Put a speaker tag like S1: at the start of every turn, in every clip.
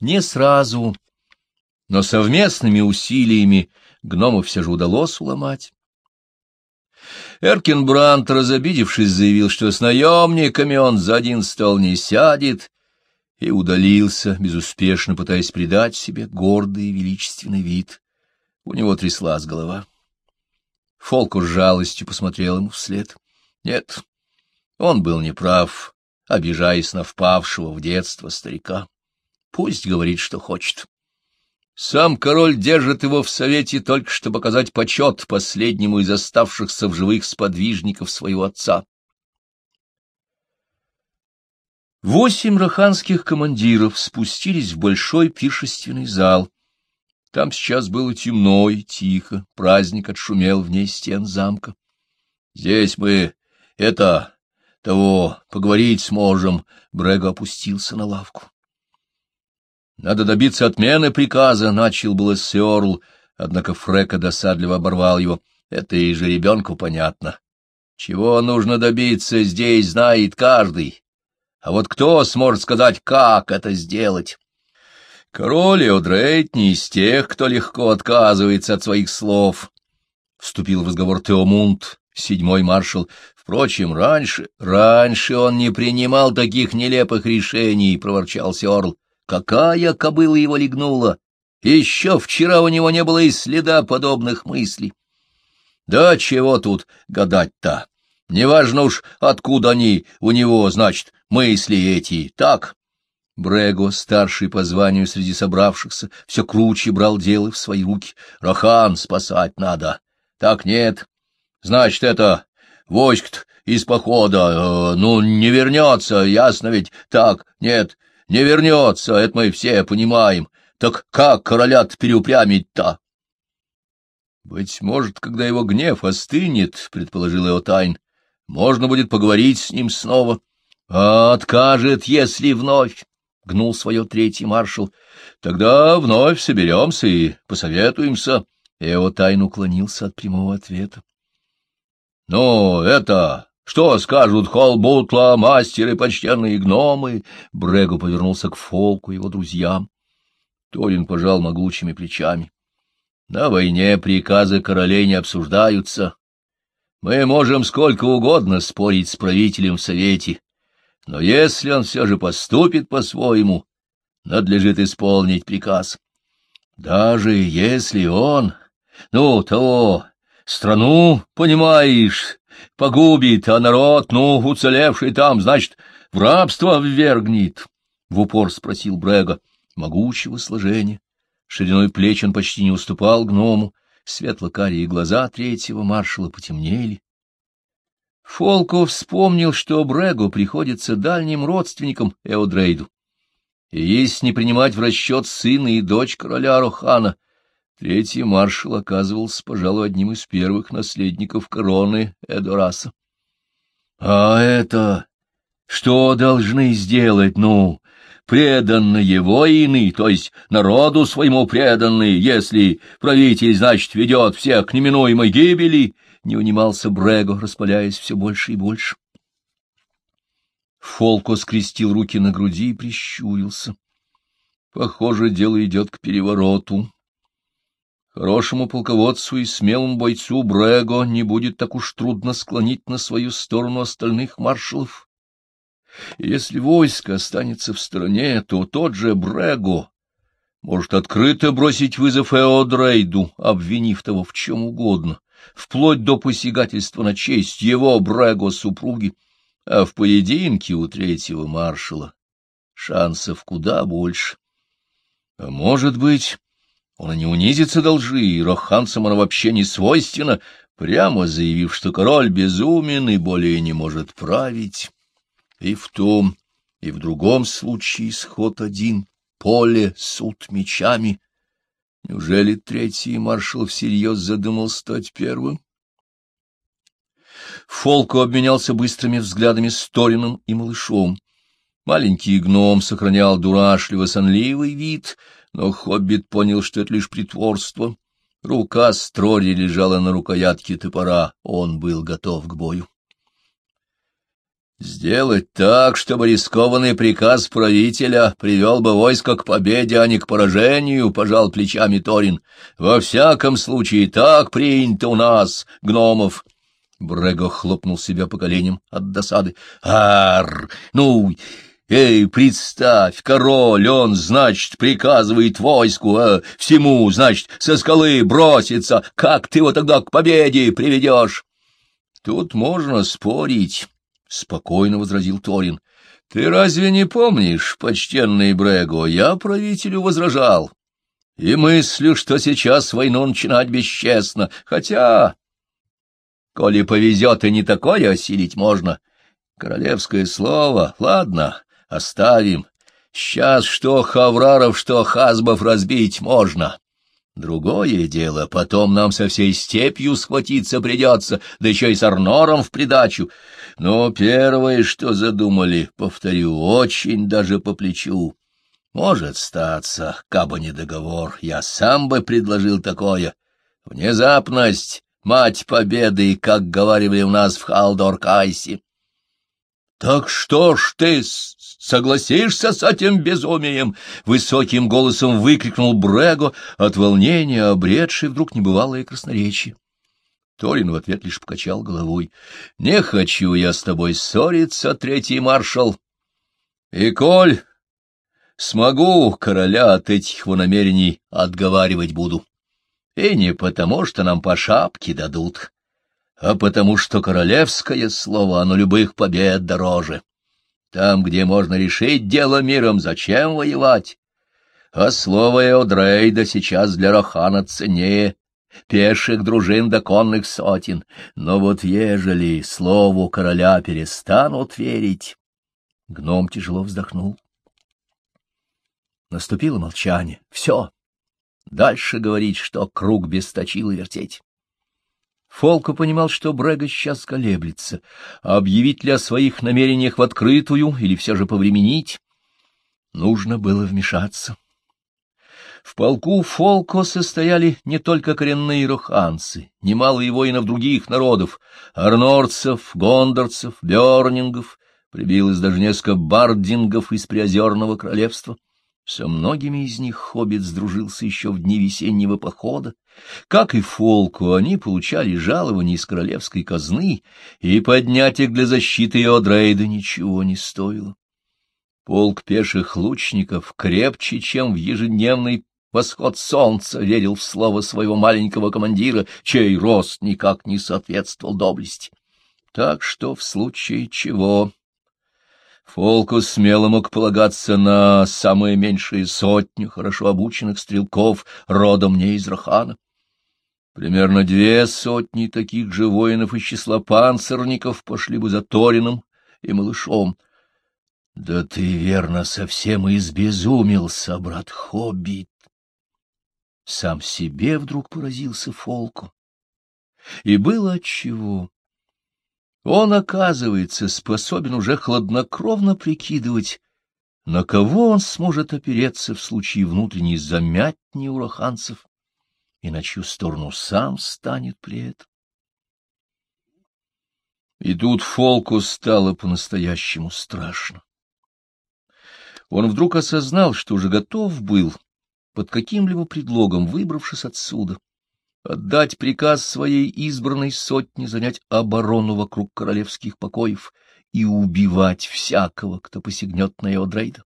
S1: Не сразу, но совместными усилиями гному все же удалось уломать. Эркин Брант, разобидевшись, заявил, что с наемниками он за один стол не сядет, и удалился, безуспешно пытаясь придать себе гордый и величественный вид. У него тряслась голова. Фолку с жалостью посмотрел ему вслед. Нет, он был неправ, обижаясь на впавшего в детство старика. Пусть говорит, что хочет. Сам король держит его в совете только что показать почет последнему из оставшихся в живых сподвижников своего отца. Восемь раханских командиров спустились в большой пиршественный зал. Там сейчас было темно и тихо, праздник отшумел вне стен замка. — Здесь мы, это, того, поговорить сможем, — Брэго опустился на лавку. Надо добиться отмены приказа, — начал было Сёрл, однако Фрека досадливо оборвал его. Это и же ребенку понятно. Чего нужно добиться, здесь знает каждый. А вот кто сможет сказать, как это сделать? Король Эодрейт не из тех, кто легко отказывается от своих слов. Вступил в разговор Теомунд, седьмой маршал. Впрочем, раньше, раньше он не принимал таких нелепых решений, — проворчал Сёрл. Какая кобыла его легнула! Еще вчера у него не было и следа подобных мыслей. Да чего тут гадать-то? Неважно уж, откуда они у него, значит, мысли эти, так? Брего, старший по званию среди собравшихся, все круче брал дело в свои руки. Рохан спасать надо. Так нет. Значит, это войск из похода, э, ну, не вернется, ясно ведь? Так, нет, не вернется, это мы все понимаем. Так как короля-то переупрямить-то? — Быть может, когда его гнев остынет, — предположил его тайн, — можно будет поговорить с ним снова. — А откажет, если вновь, — гнул свое третий маршал. — Тогда вновь соберемся и посоветуемся. Эо тайн уклонился от прямого ответа. — Ну, это... Что скажут холбутла, мастеры, почтенные гномы? Брегу повернулся к Фолку, его друзьям. Торин пожал могучими плечами. На войне приказы королей не обсуждаются. Мы можем сколько угодно спорить с правителем в совете, но если он все же поступит по-своему, надлежит исполнить приказ. Даже если он, ну, того, страну, понимаешь, погубит, а народ, ну, уцелевший там, значит, в рабство ввергнет? — в упор спросил Брега, могучего сложения. Шириной плеч он почти не уступал гному, светло-карие глаза третьего маршала потемнели. Фолко вспомнил, что Брегу приходится дальним родственником Эодрейду. И если не принимать в расчет сына и дочь короля Рохана — Третий маршал оказывался, пожалуй, одним из первых наследников короны Эдораса. — А это... что должны сделать, ну, преданные воины, то есть народу своему преданные, если правитель, значит, ведет всех к неминуемой гибели? Не унимался Брего, распаляясь все больше и больше. Фолко скрестил руки на груди и прищурился. Похоже, дело идет к перевороту. Хорошему полководцу и смелому бойцу Брего не будет так уж трудно склонить на свою сторону остальных маршалов. если войско останется в стороне, то тот же Брего может открыто бросить вызов Эодрейду, обвинив того в чем угодно, вплоть до посягательства на честь его Брего супруги, а в поединке у третьего маршала шансов куда больше. А может быть... Он и не унизится до лжи, и роханцам оно вообще не свойственно, прямо заявив, что король безумен и более не может править. И в том, и в другом случае исход один — поле, суд мечами. Неужели третий маршал всерьез задумал стать первым? Фолко обменялся быстрыми взглядами с Торином и малышом. Маленький гном сохранял дурашливо-сонливый вид — но хоббит понял, что это лишь притворство. Рука Строри лежала на рукоятке топора, он был готов к бою. Сделать так, чтобы рискованный приказ правителя привел бы войско к победе, а не к поражению, — пожал плечами Торин. Во всяком случае, так принято у нас, гномов. Брего хлопнул себя по коленям от досады. Ар, ну, эй, представь, король, он, значит, приказывает войску, а всему, значит, со скалы броситься. Как ты его тогда к победе приведешь? Тут можно спорить. — спокойно возразил Торин. — Ты разве не помнишь, почтенный Брего, я правителю возражал. И мыслю, что сейчас войну начинать бесчестно, хотя... Коли повезет, и не такое осилить можно. Королевское слово, ладно, оставим. Сейчас что Хавраров, что Хазбов разбить можно. Другое дело, потом нам со всей степью схватиться придется, да еще и с Арнором в придачу. Но первое, что задумали, повторю, очень даже по плечу. Может статься, кабы не договор, я сам бы предложил такое. Внезапность, мать победы, как говорили у нас в Халдор-Кайсе. Так что ж ты согласишься с этим безумием? Высоким голосом выкрикнул Брего, от волнения обретший вдруг небывалое красноречие. Торин в ответ лишь покачал головой. — Не хочу я с тобой ссориться, третий маршал. И коль смогу, короля от этих его намерений отговаривать буду. И не потому, что нам по шапке дадут, а потому, что королевское слово, оно любых побед дороже. Там, где можно решить дело миром, зачем воевать? А слово Эодрейда сейчас для Рохана ценнее пеших дружин до конных сотен. Но вот ежели слову короля перестанут верить... Гном тяжело вздохнул. Наступило молчание. Все. Дальше говорить, что круг без точила вертеть. Фолко понимал, что Брега сейчас колеблется, объявить ли о своих намерениях в открытую или все же повременить. Нужно было вмешаться. В полку Фолко состояли не только коренные руханцы, немало и воинов других народов, арнорцев, гондорцев, бёрнингов, прибилось даже несколько бардингов из Приозерного королевства. Со многими из них хоббит сдружился еще в дни весеннего похода. Как и Фолку, они получали жалования из королевской казны, и поднять их для защиты Одрейда ничего не стоило. Полк пеших лучников крепче, чем в ежедневной восход солнца верил в слово своего маленького командира, чей рост никак не соответствовал доблести. Так что в случае чего... Фолку смело мог полагаться на самые меньшие сотню хорошо обученных стрелков, родом не из Рахана. Примерно две сотни таких же воинов из числа панцирников пошли бы за Торином и малышом. — Да ты, верно, совсем избезумился, брат Хоббит! Сам себе вдруг поразился Фолку. И было отчего. Он, оказывается, способен уже хладнокровно прикидывать, на кого он сможет опереться в случае внутренней замятни ураханцев, и на чью сторону сам станет при этом. И тут Фолку стало по-настоящему страшно. Он вдруг осознал, что уже готов был под каким-либо предлогом, выбравшись отсюда, отдать приказ своей избранной сотне занять оборону вокруг королевских покоев и убивать всякого, кто посягнет на Эодрейда.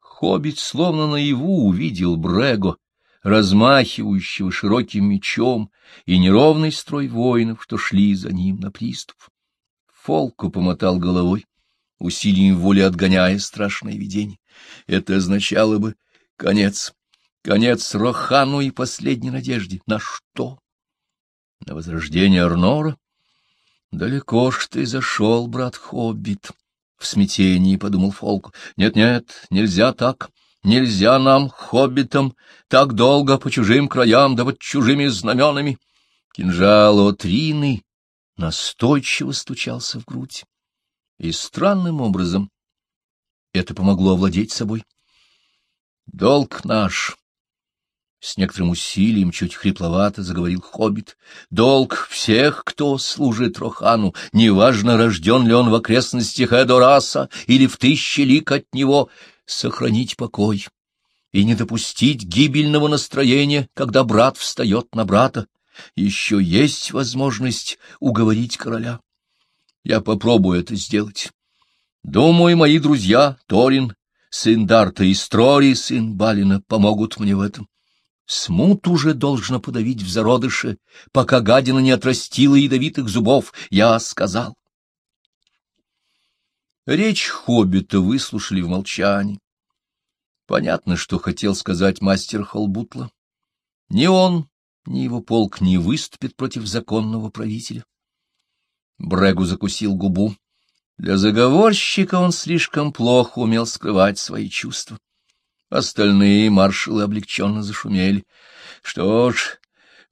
S1: Хоббит словно наяву увидел Брего, размахивающего широким мечом, и неровный строй воинов, что шли за ним на приступ. Фолку помотал головой, усилием воли отгоняя страшное видение. Это означало бы конец. Конец Рохану и последней надежде. На что? На возрождение Арнора? Далеко ж ты зашел, брат Хоббит. В смятении подумал Фолк. Нет-нет, нельзя так. Нельзя нам, хоббитам, так долго по чужим краям, да под чужими знаменами. Кинжал Отрины настойчиво стучался в грудь. И странным образом это помогло овладеть собой. Долг наш С некоторым усилием, чуть хрипловато, заговорил хоббит. Долг всех, кто служит Рохану, неважно, рожден ли он в окрестностях Эдораса или в тысячи лик от него, сохранить покой и не допустить гибельного настроения, когда брат встает на брата. Еще есть возможность уговорить короля. Я попробую это сделать. Думаю, мои друзья, Торин, сын Дарта и Строри, сын Балина, помогут мне в этом. Смут уже должно подавить в зародыше, пока гадина не отрастила ядовитых зубов, я сказал. Речь хоббита выслушали в молчании. Понятно, что хотел сказать мастер Холбутла. Ни он, ни его полк не выступит против законного правителя. Брегу закусил губу. Для заговорщика он слишком плохо умел скрывать свои чувства. Остальные маршалы облегченно зашумели. Что ж,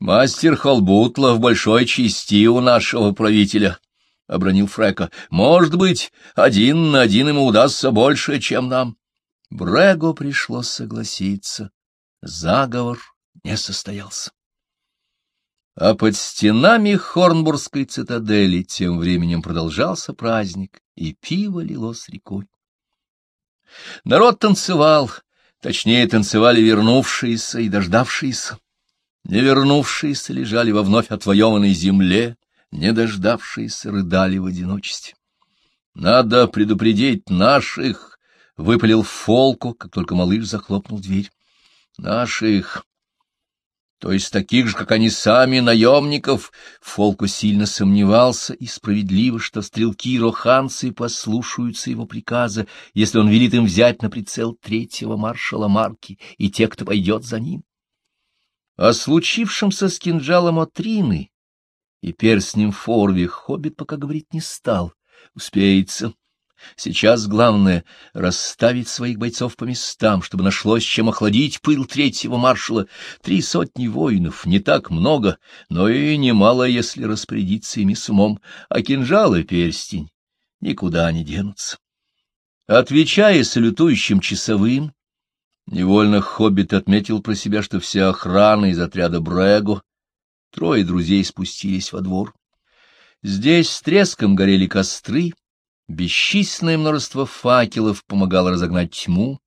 S1: мастер Холбутла в большой части у нашего правителя, — обронил Фрека. Может быть, один на один ему удастся больше, чем нам. Брего пришлось согласиться. Заговор не состоялся. А под стенами Хорнбургской цитадели тем временем продолжался праздник, и пиво лилось рекой. Народ танцевал, точнее, танцевали вернувшиеся и дождавшиеся. Не вернувшиеся лежали во вновь отвоеванной земле, не дождавшиеся рыдали в одиночестве. Надо предупредить наших, — выпалил Фолку, как только малыш захлопнул дверь. — Наших, то есть таких же, как они сами, наемников. Фолку сильно сомневался, и справедливо, что стрелки роханцы послушаются его приказа, если он велит им взять на прицел третьего маршала Марки и тех, кто пойдет за ним. О случившемся с кинжалом Отрины и перстнем Форви хоббит пока говорить не стал. Успеется. Сейчас главное — расставить своих бойцов по местам, чтобы нашлось чем охладить пыл третьего маршала. Три сотни воинов — не так много, но и немало, если распорядиться ими с умом, а кинжал и перстень никуда не денутся. Отвечая салютующим часовым, невольно хоббит отметил про себя, что вся охрана из отряда Брего, трое друзей спустились во двор. Здесь с треском горели костры, Бесчисленное множество факелов помогало разогнать тьму.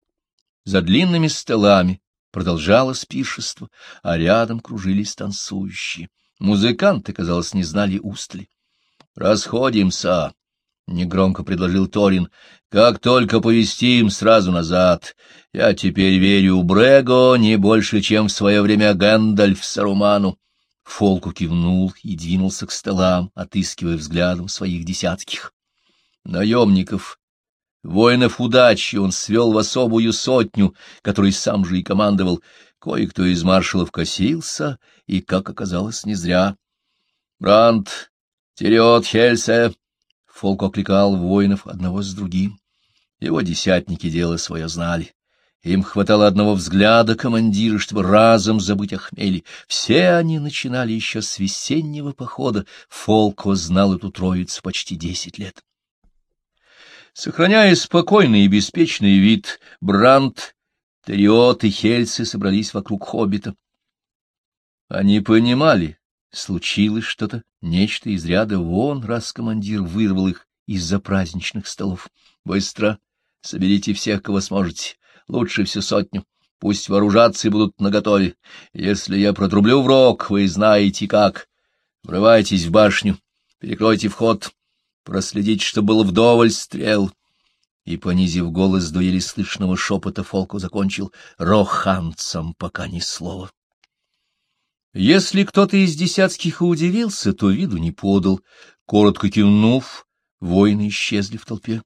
S1: За длинными столами продолжалось пиршество, а рядом кружились танцующие. Музыканты, казалось, не знали устали. — Расходимся, — негромко предложил Торин. — Как только повестим, сразу назад. Я теперь верю Брего не больше, чем в свое время Гэндальф Саруману. Фолку кивнул и двинулся к столам, отыскивая взглядом своих десятких наемников, воинов удачи он свел в особую сотню, которой сам же и командовал. Кое-кто из маршалов косился, и, как оказалось, не зря. Бранд, вперед, Хельсе! Фолк окликал воинов одного с другим. Его десятники дело свое знали. Им хватало одного взгляда командира, чтобы разом забыть о хмеле. Все они начинали еще с весеннего похода. Фолко знал эту троицу почти десять лет. Сохраняя спокойный и беспечный вид, Брандт, Териот и Хельцы собрались вокруг хоббита. Они понимали, случилось что-то, нечто из ряда вон, раз командир вырвал их из-за праздничных столов. Быстро соберите всех, кого сможете, лучше всю сотню. Пусть вооружатся и будут наготове. Если я протрублю в рог, вы знаете как. Врывайтесь в башню, перекройте вход, проследить, что было вдоволь стрел. И, понизив голос до еле слышного шепота, Фолку закончил «Роханцам пока ни слова». Если кто-то из десятских и удивился, то виду не подал. Коротко кивнув, воины исчезли в толпе.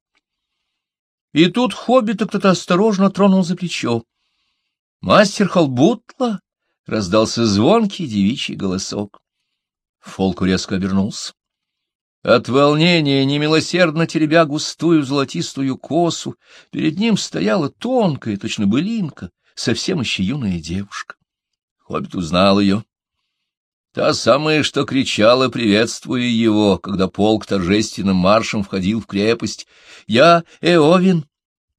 S1: И тут хоббита кто-то осторожно тронул за плечо. «Мастер Холбутла!» — раздался звонкий девичий голосок. Фолку резко обернулся. От волнения, немилосердно теребя густую золотистую косу, перед ним стояла тонкая, точно былинка, совсем еще юная девушка. Хоббит узнал ее. Та самая, что кричала, приветствуя его, когда полк торжественным маршем входил в крепость. «Я Эовин!»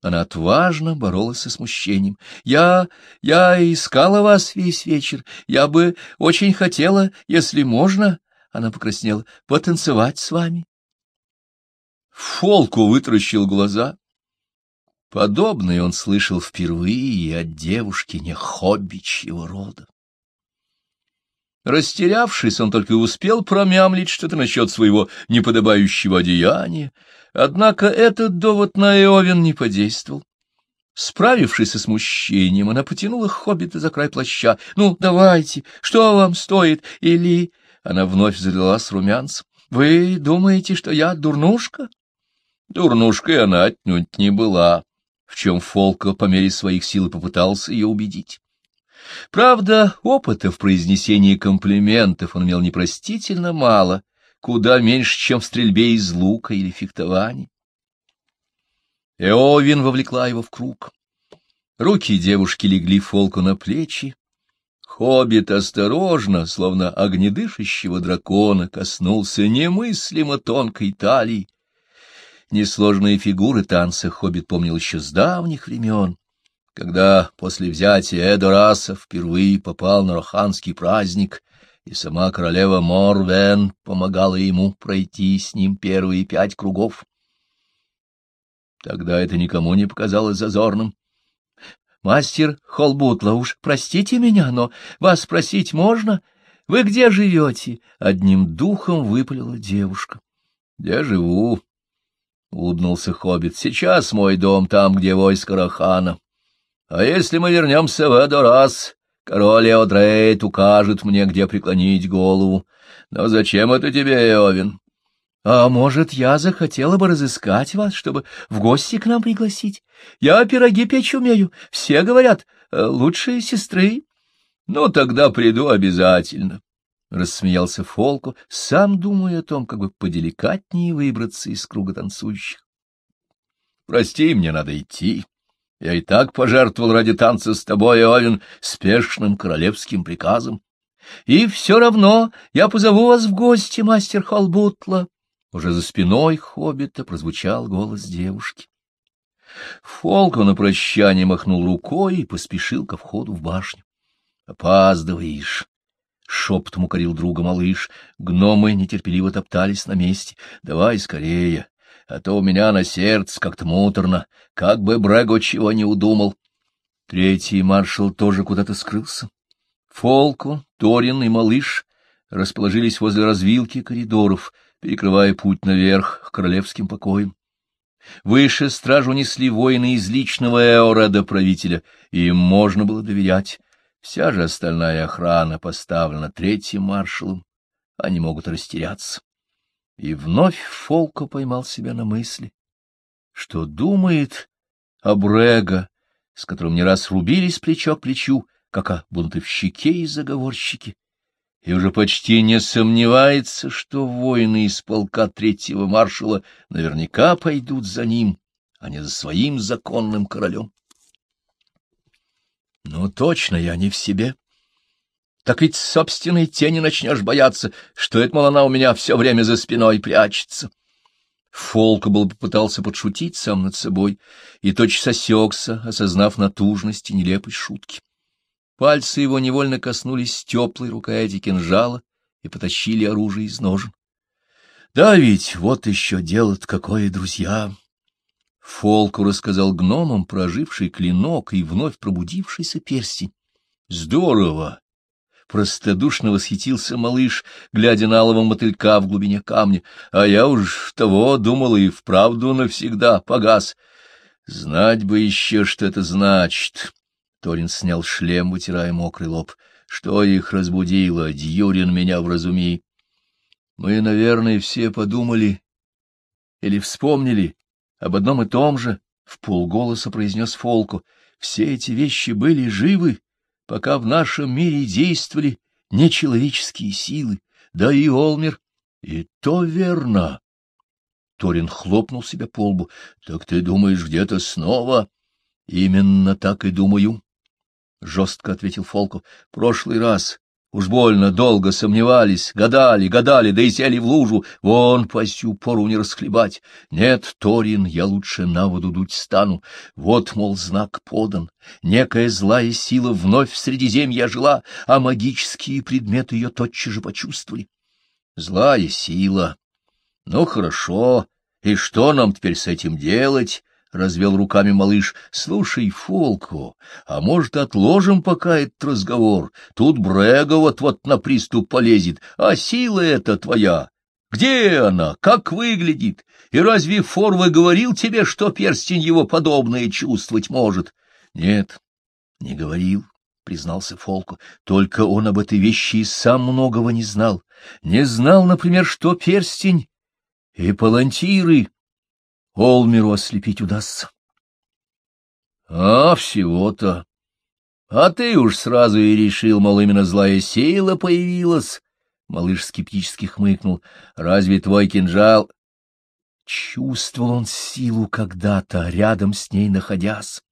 S1: Она отважно боролась со смущением. «Я... я искала вас весь вечер. Я бы очень хотела, если можно...» Она покраснела. «Потанцевать с вами». Фолку вытаращил глаза. Подобное он слышал впервые от девушки не хоббичьего рода. Растерявшись, он только и успел промямлить что-то насчет своего неподобающего одеяния, однако этот довод на Эовен не подействовал. Справившись со смущением, она потянула хоббита за край плаща. — Ну, давайте, что вам стоит? Или... Она вновь залилась румянцем. — Вы думаете, что я дурнушка? Дурнушкой она отнюдь не была, в чем Фолка по мере своих сил попытался ее убедить. Правда, опыта в произнесении комплиментов он имел непростительно мало, куда меньше, чем в стрельбе из лука или фехтовании. Эовин вовлекла его в круг. Руки девушки легли Фолку на плечи. Хоббит осторожно, словно огнедышащего дракона, коснулся немыслимо тонкой талии. Несложные фигуры танца Хоббит помнил еще с давних времен когда после взятия Эдораса впервые попал на роханский праздник, и сама королева Морвен помогала ему пройти с ним первые пять кругов. Тогда это никому не показалось зазорным. — Мастер Холбутла, уж простите меня, но вас спросить можно? Вы где живете? — одним духом выпалила девушка. — Где живу? — улыбнулся Хоббит. — Сейчас мой дом там, где войско Рахана. А если мы вернемся в Эдорас, король Эодрейт укажет мне, где преклонить голову. Но зачем это тебе, Эовин? А может, я захотела бы разыскать вас, чтобы в гости к нам пригласить? Я пироги печь умею, все говорят, э, лучшие сестры. Ну, тогда приду обязательно. — рассмеялся Фолку, сам думая о том, как бы поделикатнее выбраться из круга танцующих. — Прости, мне надо идти. Я и так пожертвовал ради танца с тобой, Овен, спешным королевским приказом. И все равно я позову вас в гости, мастер Холбутла. Уже за спиной хоббита прозвучал голос девушки. Фолко на прощание махнул рукой и поспешил ко входу в башню. — Опаздываешь! — шепотом укорил друга малыш. Гномы нетерпеливо топтались на месте. — Давай скорее, а то у меня на сердце как-то муторно, как бы Брего чего не удумал. Третий маршал тоже куда-то скрылся. Фолку, Торин и малыш расположились возле развилки коридоров, перекрывая путь наверх к королевским покоям. Выше стражу несли воины из личного эорода правителя, и им можно было доверять. Вся же остальная охрана поставлена третьим маршалом, они могут растеряться. И вновь Фолко поймал себя на мысли, что думает о Брега, с которым не раз рубились плечо к плечу, как о бунтовщике и заговорщике, и уже почти не сомневается, что воины из полка третьего маршала наверняка пойдут за ним, а не за своим законным королем. Ну, точно я не в себе так ведь собственной тени начнешь бояться, что это, мол, она у меня все время за спиной прячется. Фолка был попытался подшутить сам над собой и точно осекся, осознав натужность и нелепость шутки. Пальцы его невольно коснулись теплой рукояти кинжала и потащили оружие из ножен. Да ведь вот еще дело-то какое, друзья! Фолку рассказал гномам проживший клинок и вновь пробудившийся перстень. Здорово! Простодушно восхитился малыш, глядя на алого мотылька в глубине камня. А я уж того думал и вправду навсегда погас. Знать бы еще, что это значит. Торин снял шлем, вытирая мокрый лоб. Что их разбудило? Дьюрин меня вразуми. Мы, наверное, все подумали или вспомнили об одном и том же, — в полголоса произнес Фолку. Все эти вещи были живы пока в нашем мире действовали нечеловеческие силы, да и Олмер. И то верно. Торин хлопнул себя по лбу. — Так ты думаешь, где-то снова? — Именно так и думаю, — жестко ответил Фолков. — Прошлый раз Уж больно долго сомневались, гадали, гадали, да и сели в лужу. Вон по сю пору не расхлебать. Нет, Торин, я лучше на воду дуть стану. Вот, мол, знак подан. Некая злая сила вновь в Средиземье жила, а магические предметы ее тотчас же почувствовали. Злая сила. Ну, хорошо. И что нам теперь с этим делать? — развел руками малыш. — Слушай, Фолко, а может, отложим пока этот разговор? Тут Брега вот-вот на приступ полезет, а сила эта твоя. Где она? Как выглядит? И разве Форве говорил тебе, что перстень его подобное чувствовать может? — Нет, не говорил, — признался Фолко. Только он об этой вещи и сам многого не знал. Не знал, например, что перстень и палантиры Олмеру ослепить удастся. — А, всего-то. А ты уж сразу и решил, мол, именно злая сила появилась. Малыш скептически хмыкнул. — Разве твой кинжал... Чувствовал он силу когда-то, рядом с ней находясь.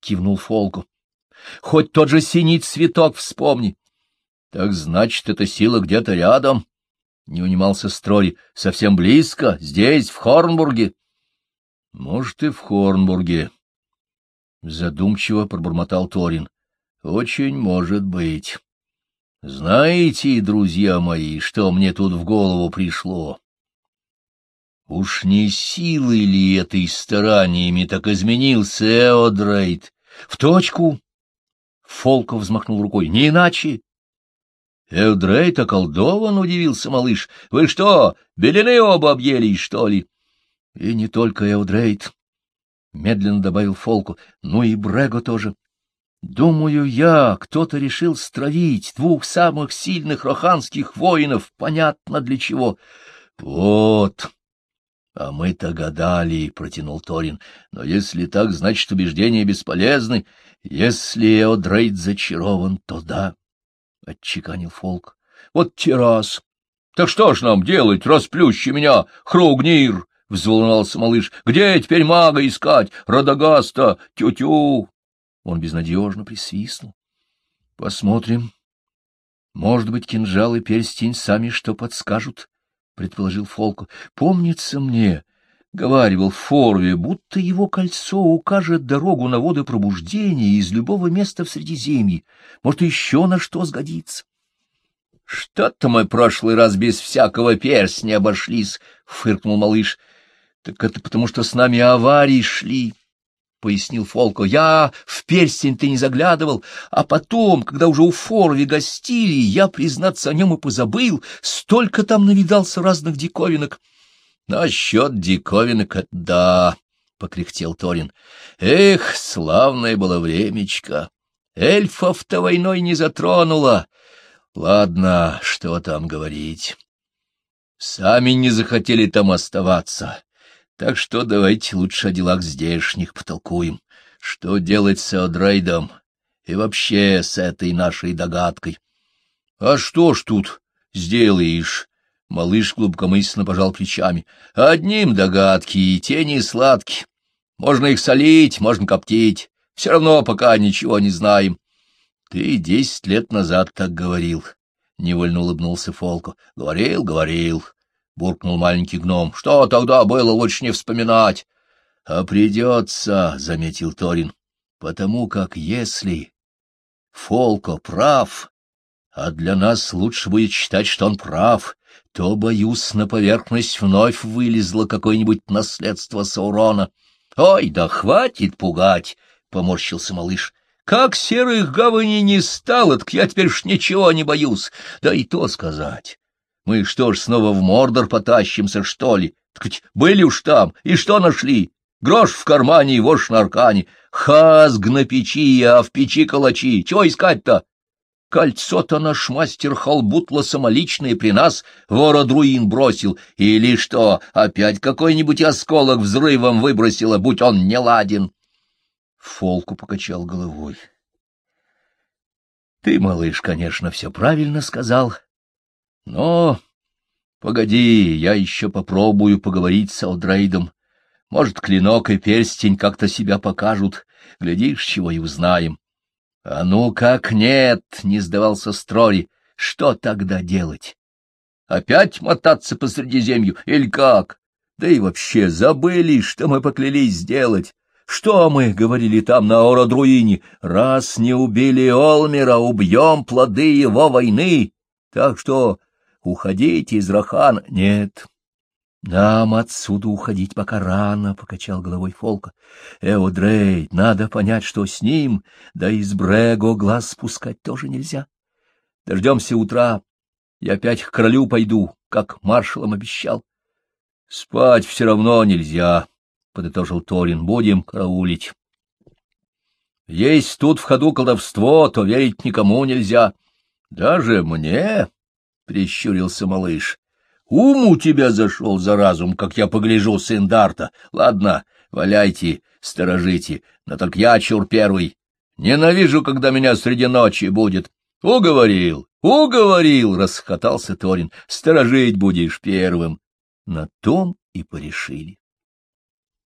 S1: Кивнул Фолку. — Хоть тот же синий цветок вспомни. — Так значит, эта сила где-то рядом. — не унимался Строри. — Совсем близко, здесь, в Хорнбурге. — может, и в Хорнбурге. Задумчиво пробормотал Торин. Очень может быть. Знаете, друзья мои, что мне тут в голову пришло? Уж не силой ли этой стараниями так изменился Эодрейд? В точку! Фолков взмахнул рукой. Не иначе. Эодрейд околдован, удивился малыш. Вы что, белины оба объелись, что ли? — И не только Эудрейд, — медленно добавил Фолку, — но и Брего тоже. Думаю я, кто-то решил стравить двух самых сильных роханских воинов, понятно для чего. — Вот, а мы-то гадали, — протянул Торин, — но если так, значит, убеждения бесполезны. Если Эодрейд зачарован, то да, — отчеканил Фолк. — Вот террас. Так что ж нам делать, расплющи меня, Хругнир? — взволновался малыш. — Где теперь мага искать? Радагаста? Тю-тю! Он безнадежно присвистнул. — Посмотрим. Может быть, кинжал и перстень сами что подскажут, — предположил Фолку. — Помнится мне, — говаривал Форве, будто его кольцо укажет дорогу на воды пробуждения из любого места в Средиземье. Может, еще на что сгодится. — Что-то мы прошлый раз без всякого перстня обошлись, — фыркнул малыш. Так это потому, что с нами аварии шли, — пояснил Фолко. Я в перстень ты не заглядывал, а потом, когда уже у Форви гостили, я, признаться, о нем и позабыл, столько там навидался разных диковинок. — Насчет диковинок — да, — покряхтел Торин. — Эх, славное было времечко! Эльфов-то войной не затронула. Ладно, что там говорить. Сами не захотели там оставаться. Так что давайте лучше о делах здешних потолкуем. Что делать с Эодрейдом и вообще с этой нашей догадкой? — А что ж тут сделаешь? Малыш глубокомысленно пожал плечами. — Одним догадки, и те не сладкие. Можно их солить, можно коптить. Все равно пока ничего не знаем. — Ты десять лет назад так говорил. — невольно улыбнулся Фолко. — Говорил, говорил. — буркнул маленький гном. — Что тогда было, лучше не вспоминать. — А придется, — заметил Торин, — потому как если Фолко прав, а для нас лучше будет считать, что он прав, то, боюсь, на поверхность вновь вылезло какое-нибудь наследство Саурона. — Ой, да хватит пугать! — поморщился малыш. — Как серых гаваней не стало, так я теперь ж ничего не боюсь. Да и то сказать. Мы что ж, снова в Мордор потащимся, что ли? Так ведь были уж там, и что нашли? Грош в кармане и вошь на аркане. Хазг на печи, а в печи калачи. Чего искать-то? Кольцо-то наш мастер Халбутла самоличное при нас вора друин бросил. Или что, опять какой-нибудь осколок взрывом выбросило, будь он не ладен? Фолку покачал головой. Ты, малыш, конечно, все правильно сказал. Но, погоди, я еще попробую поговорить с Алдрейдом. Может, клинок и перстень как-то себя покажут. Глядишь, чего и узнаем. — А ну как нет, — не сдавался Строри. Что тогда делать? Опять мотаться по Средиземью или как? Да и вообще забыли, что мы поклялись сделать. Что мы говорили там на Ородруине? Раз не убили Олмера, убьем плоды его войны. Так что уходите из Рахана. Нет, нам отсюда уходить пока рано, — покачал головой Фолка. Эодрей, надо понять, что с ним, да из Брего глаз спускать тоже нельзя. Дождемся утра, я опять к королю пойду, как маршалом обещал. — Спать все равно нельзя, — подытожил Торин, — будем караулить. Есть тут в ходу колдовство, то верить никому нельзя. — Даже мне? — прищурился малыш. — Ум у тебя зашел за разум, как я погляжу, сын Дарта. Ладно, валяйте, сторожите, но только я чур первый. Ненавижу, когда меня среди ночи будет. Уговорил, уговорил, — расхотался Торин. Сторожить будешь первым. На том и порешили.